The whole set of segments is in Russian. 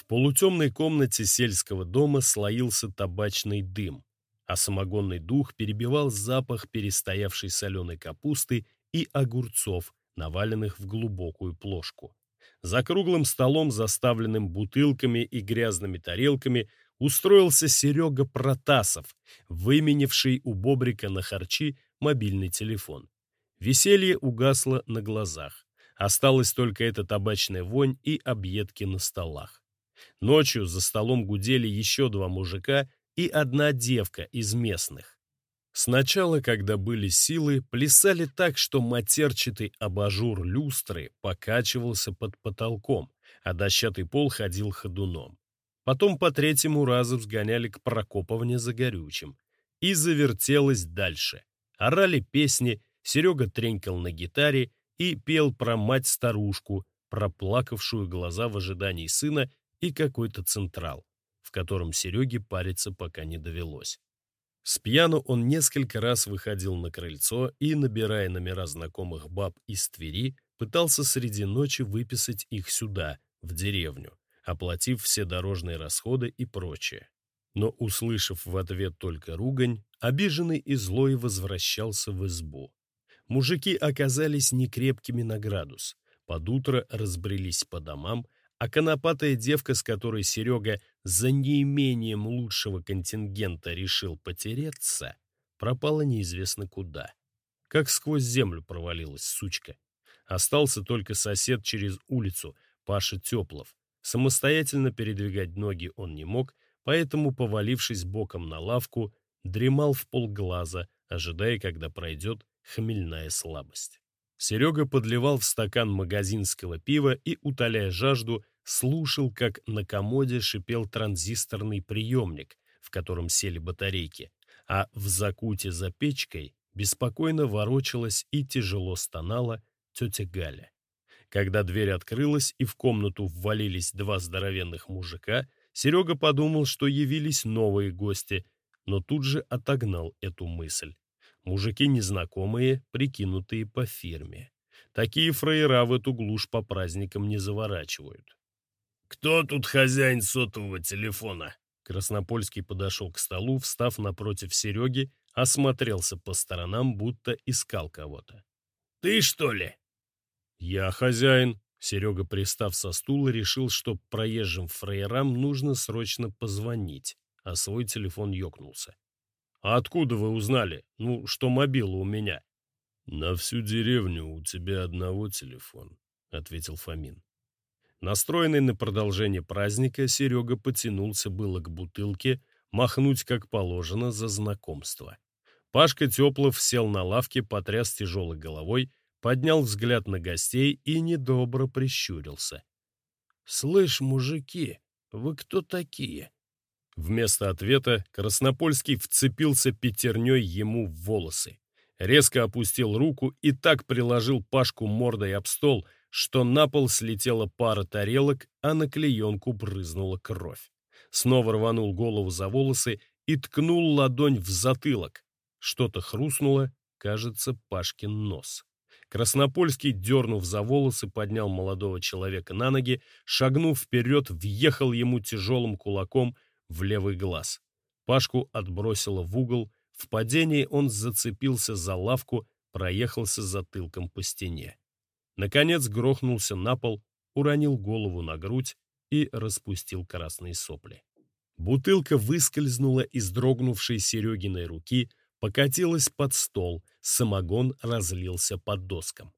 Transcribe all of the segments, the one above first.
В полутемной комнате сельского дома слоился табачный дым, а самогонный дух перебивал запах перестоявшей соленой капусты и огурцов, наваленных в глубокую плошку. За круглым столом, заставленным бутылками и грязными тарелками, устроился Серега Протасов, выменивший у Бобрика на харчи мобильный телефон. Веселье угасло на глазах. Осталась только эта табачная вонь и объедки на столах. Ночью за столом гудели еще два мужика и одна девка из местных. Сначала, когда были силы, плясали так, что матерчатый абажур люстры покачивался под потолком, а дощатый пол ходил ходуном. Потом по третьему разу взгоняли к Прокоповне за горючим. И завертелось дальше. Орали песни, Серега тренькал на гитаре и пел про мать-старушку, проплакавшую глаза в ожидании сына и какой-то централ, в котором Сереге париться пока не довелось. С пьяну он несколько раз выходил на крыльцо и, набирая номера знакомых баб из Твери, пытался среди ночи выписать их сюда, в деревню, оплатив все дорожные расходы и прочее. Но, услышав в ответ только ругань, обиженный и злой возвращался в избу. Мужики оказались некрепкими на градус, под утро разбрелись по домам, а конопатая девка, с которой Серега за неимением лучшего контингента решил потереться, пропала неизвестно куда. Как сквозь землю провалилась сучка. Остался только сосед через улицу, Паша Теплов. Самостоятельно передвигать ноги он не мог, поэтому, повалившись боком на лавку, дремал в полглаза, ожидая, когда пройдет хмельная слабость. Серега подливал в стакан магазинского пива и, утоляя жажду, слушал, как на комоде шипел транзисторный приемник, в котором сели батарейки, а в закуте за печкой беспокойно ворочалась и тяжело стонала тетя Галя. Когда дверь открылась и в комнату ввалились два здоровенных мужика, Серега подумал, что явились новые гости, но тут же отогнал эту мысль. Мужики незнакомые, прикинутые по фирме. Такие фраера в эту глушь по праздникам не заворачивают. «Кто тут хозяин сотового телефона?» Краснопольский подошел к столу, встав напротив Сереги, осмотрелся по сторонам, будто искал кого-то. «Ты, что ли?» «Я хозяин». Серега, пристав со стула, решил, что проезжим фраерам нужно срочно позвонить, а свой телефон ёкнулся. «А откуда вы узнали? Ну, что мобила у меня?» «На всю деревню у тебя одного телефон», — ответил Фомин. Настроенный на продолжение праздника, Серега потянулся было к бутылке, махнуть как положено за знакомство. Пашка Теплов сел на лавке, потряс тяжелой головой, поднял взгляд на гостей и недобро прищурился. «Слышь, мужики, вы кто такие?» Вместо ответа Краснопольский вцепился пятерней ему в волосы, резко опустил руку и так приложил Пашку мордой об стол — что на пол слетела пара тарелок, а на клеенку брызнула кровь. Снова рванул голову за волосы и ткнул ладонь в затылок. Что-то хрустнуло, кажется, Пашкин нос. Краснопольский, дернув за волосы, поднял молодого человека на ноги, шагнув вперед, въехал ему тяжелым кулаком в левый глаз. Пашку отбросило в угол, в падении он зацепился за лавку, проехался затылком по стене. Наконец грохнулся на пол, уронил голову на грудь и распустил красные сопли. Бутылка выскользнула из дрогнувшей Серегиной руки, покатилась под стол, самогон разлился под доскам.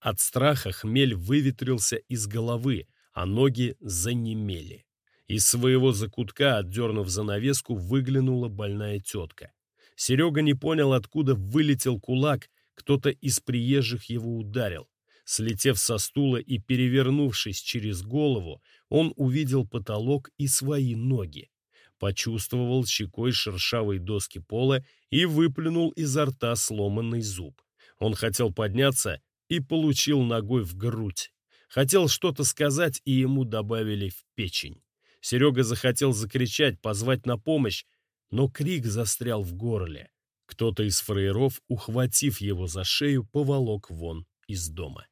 От страха хмель выветрился из головы, а ноги занемели. Из своего закутка, отдернув занавеску, выглянула больная тетка. Серега не понял, откуда вылетел кулак, кто-то из приезжих его ударил. Слетев со стула и перевернувшись через голову, он увидел потолок и свои ноги. Почувствовал щекой шершавой доски пола и выплюнул изо рта сломанный зуб. Он хотел подняться и получил ногой в грудь. Хотел что-то сказать, и ему добавили в печень. Серега захотел закричать, позвать на помощь, но крик застрял в горле. Кто-то из фраеров, ухватив его за шею, поволок вон из дома.